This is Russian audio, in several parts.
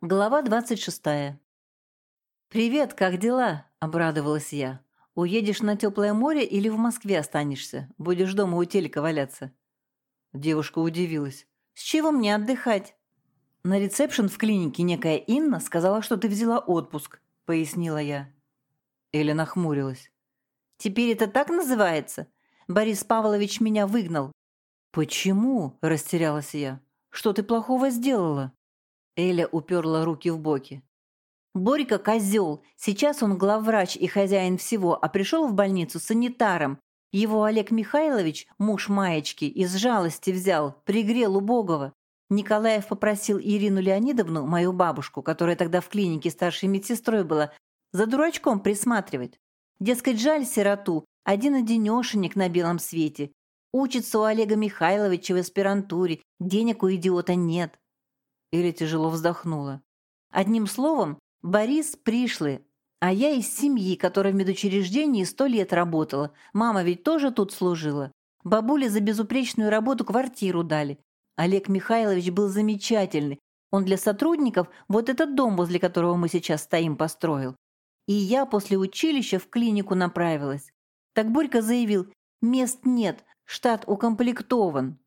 Глава двадцать шестая. «Привет, как дела?» – обрадовалась я. «Уедешь на теплое море или в Москве останешься? Будешь дома у телека валяться?» Девушка удивилась. «С чего мне отдыхать?» «На ресепшн в клинике некая Инна сказала, что ты взяла отпуск», – пояснила я. Эля нахмурилась. «Теперь это так называется? Борис Павлович меня выгнал». «Почему?» – растерялась я. «Что ты плохого сделала?» Эля уперла руки в боки. «Борька – козел. Сейчас он главврач и хозяин всего, а пришел в больницу санитаром. Его Олег Михайлович, муж Маечки, из жалости взял, пригрел убогого. Николаев попросил Ирину Леонидовну, мою бабушку, которая тогда в клинике старшей медсестрой была, за дурачком присматривать. Дескать, жаль сироту, один-одинешенек на белом свете. Учится у Олега Михайловича в аспирантуре, денег у идиота нет. Эля тяжело вздохнула. Одним словом, Борис пришлый, а я из семьи, которая в медучреждении сто лет работала. Мама ведь тоже тут служила. Бабуле за безупречную работу квартиру дали. Олег Михайлович был замечательный. Он для сотрудников вот этот дом, возле которого мы сейчас стоим, построил. И я после училища в клинику направилась. Так Борька заявил, мест нет, штат укомплектован.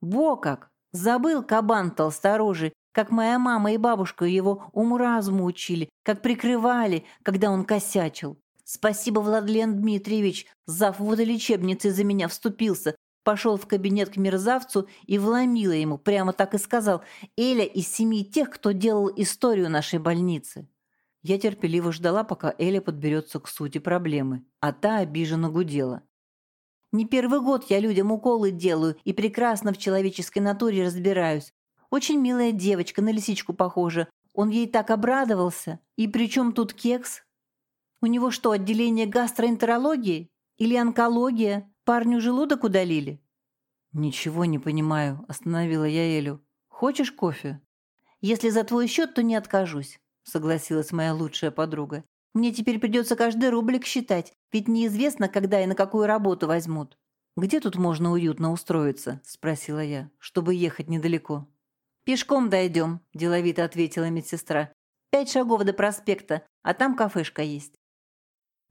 Во как! Забыл кабан толсторожий, как моя мама и бабушка его уму-разуму учили, как прикрывали, когда он косячил. Спасибо, Владлен Дмитриевич, зав водолечебницы за меня вступился, пошел в кабинет к мерзавцу и вломила ему, прямо так и сказал, Эля из семьи тех, кто делал историю нашей больницы. Я терпеливо ждала, пока Эля подберется к сути проблемы, а та обиженно гудела. Не первый год я людям уколы делаю и прекрасно в человеческой натуре разбираюсь. Очень милая девочка, на лисичку похожа. Он ей так обрадовался. И при чем тут кекс? У него что, отделение гастроэнтерологии? Или онкология? Парню желудок удалили?» «Ничего не понимаю», – остановила я Элю. «Хочешь кофе?» «Если за твой счет, то не откажусь», – согласилась моя лучшая подруга. «Мне теперь придется каждый рублик считать, ведь неизвестно, когда и на какую работу возьмут». «Где тут можно уютно устроиться?» – спросила я, – «чтобы ехать недалеко». «Пешком дойдем», – деловито ответила медсестра. «Пять шагов до проспекта, а там кафешка есть».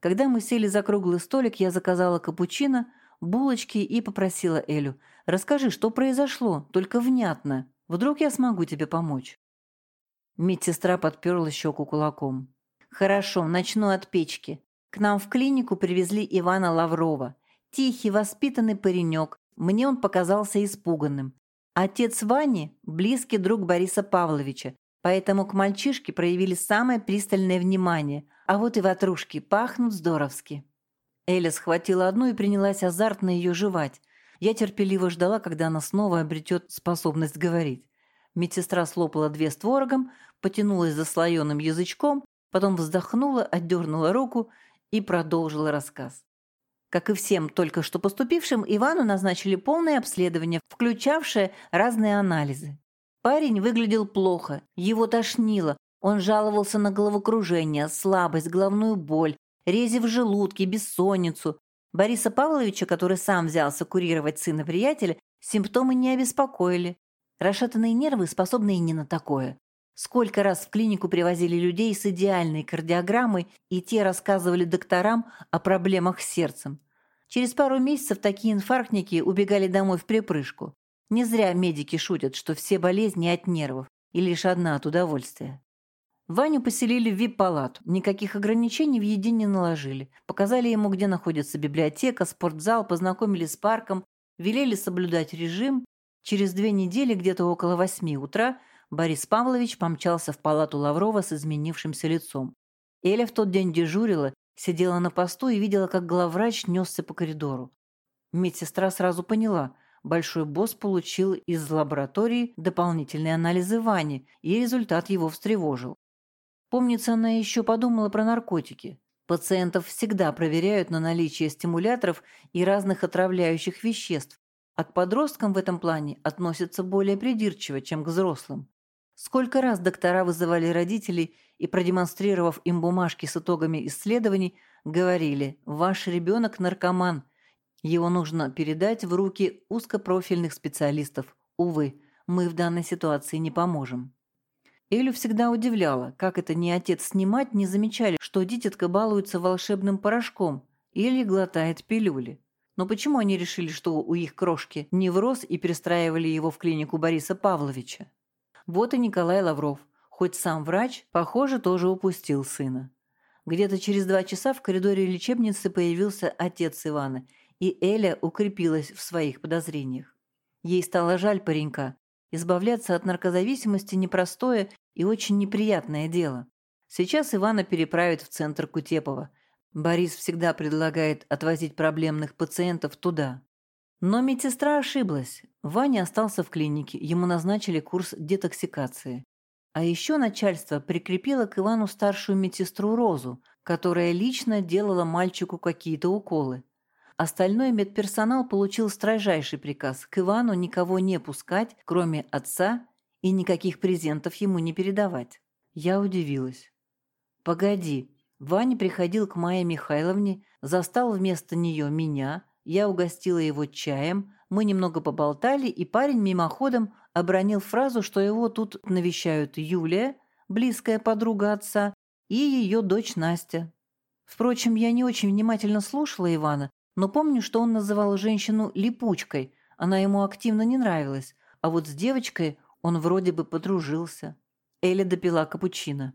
Когда мы сели за круглый столик, я заказала капучино, булочки и попросила Элю. «Расскажи, что произошло, только внятно. Вдруг я смогу тебе помочь». Медсестра подперла щеку кулаком. «Хорошо, начну от печки. К нам в клинику привезли Ивана Лаврова. Тихий, воспитанный паренек. Мне он показался испуганным. Отец Вани – близкий друг Бориса Павловича, поэтому к мальчишке проявили самое пристальное внимание, а вот и ватрушки пахнут здоровски. Эля схватила одну и принялась азартно ее жевать. Я терпеливо ждала, когда она снова обретет способность говорить. Медсестра слопала две с творогом, потянулась за слоеным язычком, потом вздохнула, отдернула руку и продолжила рассказ. Как и всем только что поступившим, Ивану назначили полное обследование, включавшее разные анализы. Парень выглядел плохо, его тошнило, он жаловался на головокружение, слабость, головную боль, рези в желудке, бессонницу. Бориса Павловича, который сам взялся курировать сына приятеля, симптомы не обеспокоили. Расшатанные нервы способны и не на такое. Сколько раз в клинику привозили людей с идеальной кардиограммой, и те рассказывали докторам о проблемах с сердцем. Через пару месяцев такие инфарктники убегали домой в припрыжку. Не зря медики шутят, что все болезни от нервов, и лишь одна от удовольствия. Ваню поселили в вип-палату, никаких ограничений в еде не наложили. Показали ему, где находится библиотека, спортзал, познакомили с парком, велели соблюдать режим. Через две недели, где-то около восьми утра, Борис Павлович помчался в палату Лаврова с изменившимся лицом. Эля в тот день дежурила, сидела на посту и видела, как главврач несся по коридору. Медсестра сразу поняла – большой босс получил из лаборатории дополнительные анализы Вани, и результат его встревожил. Помнится, она еще подумала про наркотики. Пациентов всегда проверяют на наличие стимуляторов и разных отравляющих веществ, а к подросткам в этом плане относятся более придирчиво, чем к взрослым. Сколько раз доктора вызывали родителей и, продемонстрировав им бумажки с итогами исследований, говорили «Ваш ребенок наркоман. Его нужно передать в руки узкопрофильных специалистов. Увы, мы в данной ситуации не поможем». Элю всегда удивляло, как это ни отец снимать не замечали, что дитятка балуется волшебным порошком или глотает пилюли. Но почему они решили, что у их крошки невроз и перестраивали его в клинику Бориса Павловича? Вот и Николай Лавров, хоть сам врач, похоже, тоже упустил сына. Где-то через два часа в коридоре лечебницы появился отец Ивана, и Эля укрепилась в своих подозрениях. Ей стало жаль паренька. Избавляться от наркозависимости – непростое и очень неприятное дело. Сейчас Ивана переправят в центр Кутепова, Борис всегда предлагает отвозить проблемных пациентов туда. Но медсестра ошиблась. Ваня остался в клинике, ему назначили курс детоксикации. А еще начальство прикрепило к Ивану старшую медсестру Розу, которая лично делала мальчику какие-то уколы. Остальной медперсонал получил строжайший приказ к Ивану никого не пускать, кроме отца, и никаких презентов ему не передавать. Я удивилась. «Погоди, Ваня приходил к Майе Михайловне, застал вместо нее меня, я угостила его чаем, мы немного поболтали, и парень мимоходом обронил фразу, что его тут навещают Юлия, близкая подруга отца, и ее дочь Настя. Впрочем, я не очень внимательно слушала Ивана, но помню, что он называл женщину «липучкой», она ему активно не нравилась, а вот с девочкой он вроде бы подружился. Эля допила капучино.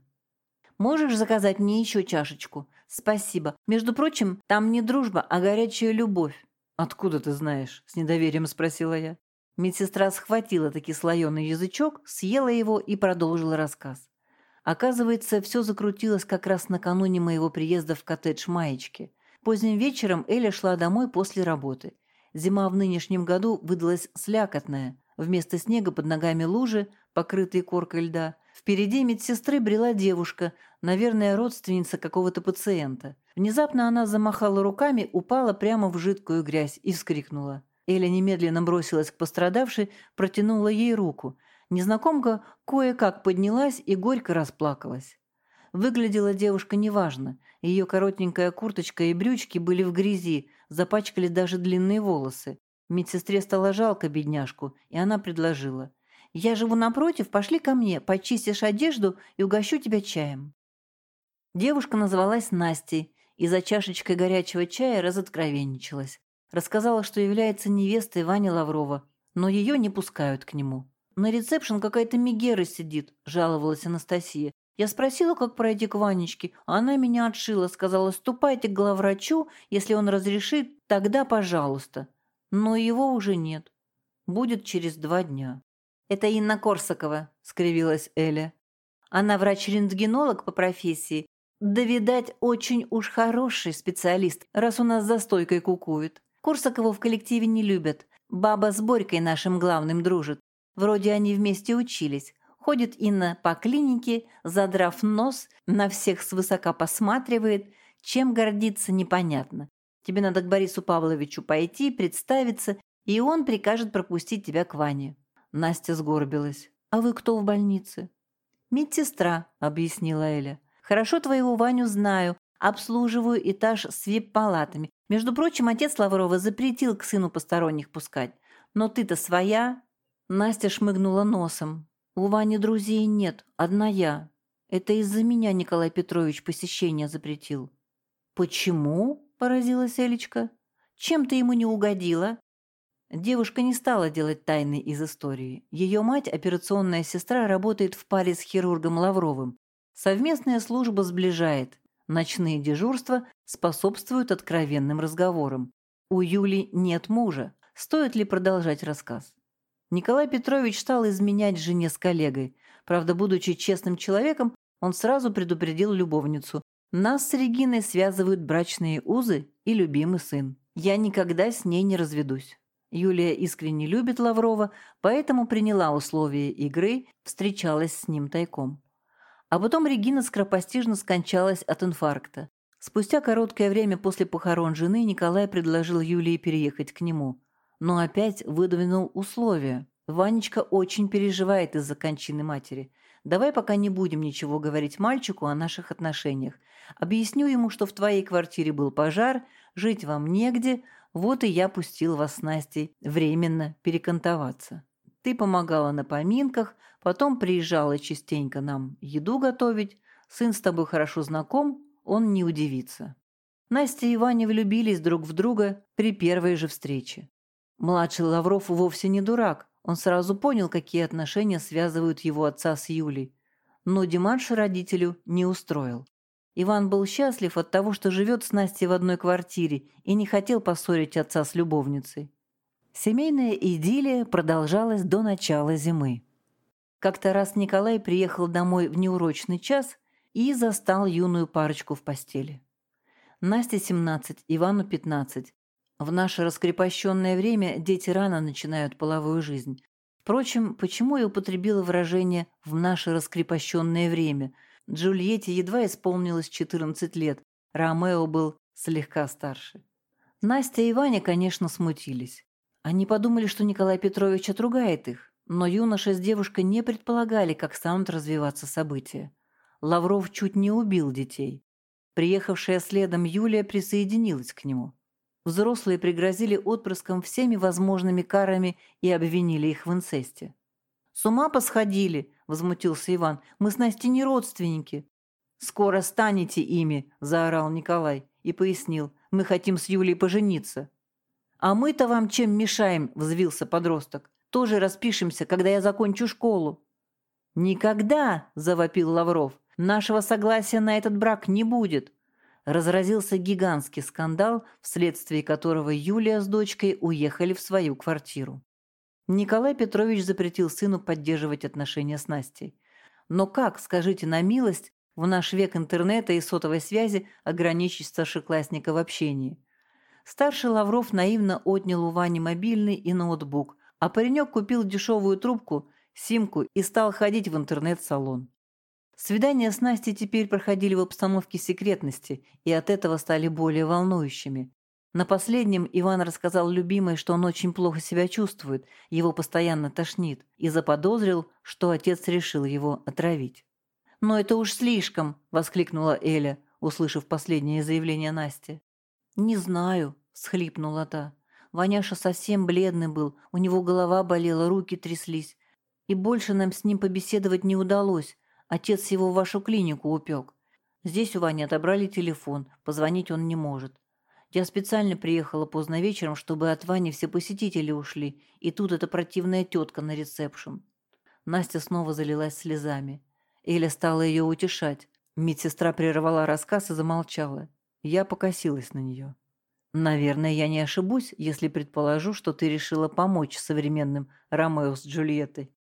Можешь заказать мне еще чашечку? Спасибо. Между прочим, там не дружба, а горячая любовь. Откуда ты знаешь? С недоверием спросила я. Медсестра схватила таки слоеный язычок, съела его и продолжила рассказ. Оказывается, все закрутилось как раз накануне моего приезда в коттедж Маечки. Поздним вечером Эля шла домой после работы. Зима в нынешнем году выдалась слякотная. Вместо снега под ногами лужи, покрытые коркой льда, Впереди медсестры брела девушка, наверное, родственница какого-то пациента. Внезапно она замахала руками, упала прямо в жидкую грязь и вскрикнула. Эля немедленно бросилась к пострадавшей, протянула ей руку. Незнакомка кое-как поднялась и горько расплакалась. Выглядела девушка неважно. Ее коротенькая курточка и брючки были в грязи, запачкали даже длинные волосы. Медсестре стало жалко бедняжку, и она предложила – я живу напротив, пошли ко мне, почистишь одежду и угощу тебя чаем». Девушка называлась Настей и за чашечкой горячего чая разоткровенничалась. Рассказала, что является невестой Вани Лаврова, но ее не пускают к нему. «На ресепшн какая-то Мегера сидит», – жаловалась Анастасия. Я спросила, как пройти к Ванечке, а она меня отшила, сказала, ступайте к главврачу, если он разрешит, тогда пожалуйста. Но его уже нет. Будет через два дня. «Это Инна Корсакова», — скривилась Эля. «Она врач-рентгенолог по профессии. Да, видать, очень уж хороший специалист, раз у нас за стойкой кукует. Корсакову в коллективе не любят. Баба с Борькой нашим главным дружит. Вроде они вместе учились. Ходит Инна по клинике, задрав нос, на всех свысока посматривает. Чем гордиться, непонятно. Тебе надо к Борису Павловичу пойти, представиться, и он прикажет пропустить тебя к Ване. Настя сгорбилась. «А вы кто в больнице?» «Медсестра», — объяснила Эля. «Хорошо твоего Ваню знаю. Обслуживаю этаж с вип-палатами. Между прочим, отец Лаврова запретил к сыну посторонних пускать. Но ты-то своя?» Настя шмыгнула носом. «У Вани друзей нет, одна я. Это из-за меня Николай Петрович посещение запретил». «Почему?» – поразилась Элечка. «Чем ты ему не угодила?» Девушка не стала делать тайны из истории. Ее мать, операционная сестра, работает в паре с хирургом Лавровым. Совместная служба сближает. Ночные дежурства способствуют откровенным разговорам. У Юли нет мужа. Стоит ли продолжать рассказ? Николай Петрович стал изменять жене с коллегой. Правда, будучи честным человеком, он сразу предупредил любовницу. Нас с Региной связывают брачные узы и любимый сын. Я никогда с ней не разведусь. Юлия искренне любит Лаврова, поэтому приняла условия игры, встречалась с ним тайком. А потом Регина скоропостижно скончалась от инфаркта. Спустя короткое время после похорон жены Николай предложил Юлии переехать к нему. Но опять выдвинул условия. Ванечка очень переживает из-за кончины матери. Давай пока не будем ничего говорить мальчику о наших отношениях. Объясню ему, что в твоей квартире был пожар, жить вам негде, вот и я пустил вас с Настей временно перекантоваться. Ты помогала на поминках, потом приезжала частенько нам еду готовить. Сын с тобой хорошо знаком, он не удивится. Настя и Ваня влюбились друг в друга при первой же встрече. Младший Лавров вовсе не дурак, он сразу понял, какие отношения связывают его отца с Юлей. Но Диманш родителю не устроил. Иван был счастлив от того, что живет с Настей в одной квартире и не хотел поссорить отца с любовницей. Семейная идиллия продолжалась до начала зимы. Как-то раз Николай приехал домой в неурочный час и застал юную парочку в постели. Насте 17, Ивану 15. В наше раскрепощенное время дети рано начинают половую жизнь. Впрочем, почему я употребила выражение «в наше раскрепощенное время»? Джульетте едва исполнилось 14 лет, Ромео был слегка старше. Настя и Ваня, конечно, смутились. Они подумали, что Николай Петрович отругает их, но юноша с девушкой не предполагали, как станут развиваться события. Лавров чуть не убил детей. Приехавшая следом Юлия присоединилась к нему. Взрослые пригрозили отпрыском всеми возможными карами и обвинили их в инцесте. «С ума посходили!» – возмутился Иван. «Мы с Настей не родственники». «Скоро станете ими!» – заорал Николай и пояснил. «Мы хотим с Юлей пожениться». «А мы-то вам чем мешаем?» – взвился подросток. «Тоже распишемся, когда я закончу школу». «Никогда!» – завопил Лавров. «Нашего согласия на этот брак не будет». Разразился гигантский скандал, вследствие которого Юлия с дочкой уехали в свою квартиру. Николай Петрович запретил сыну поддерживать отношения с Настей. Но как, скажите на милость, в наш век интернета и сотовой связи ограничить старшеклассника в общении? Старший Лавров наивно отнял у Вани мобильный и ноутбук, а паренек купил дешевую трубку, симку и стал ходить в интернет-салон. Свидания с Настей теперь проходили в обстановке секретности и от этого стали более волнующими. На последнем Иван рассказал любимой, что он очень плохо себя чувствует, его постоянно тошнит, и заподозрил, что отец решил его отравить. «Но это уж слишком!» – воскликнула Эля, услышав последнее заявление Насти. «Не знаю», — схлипнула та. Ваняша совсем бледный был, у него голова болела, руки тряслись. И больше нам с ним побеседовать не удалось. Отец его в вашу клинику упек. Здесь у Вани отобрали телефон, позвонить он не может. Я специально приехала поздно вечером, чтобы от Вани все посетители ушли, и тут эта противная тетка на ресепшн. Настя снова залилась слезами. Эля стала ее утешать. Медсестра прервала рассказ и замолчала. Я покосилась на нее. «Наверное, я не ошибусь, если предположу, что ты решила помочь современным Ромео с Джульеттой».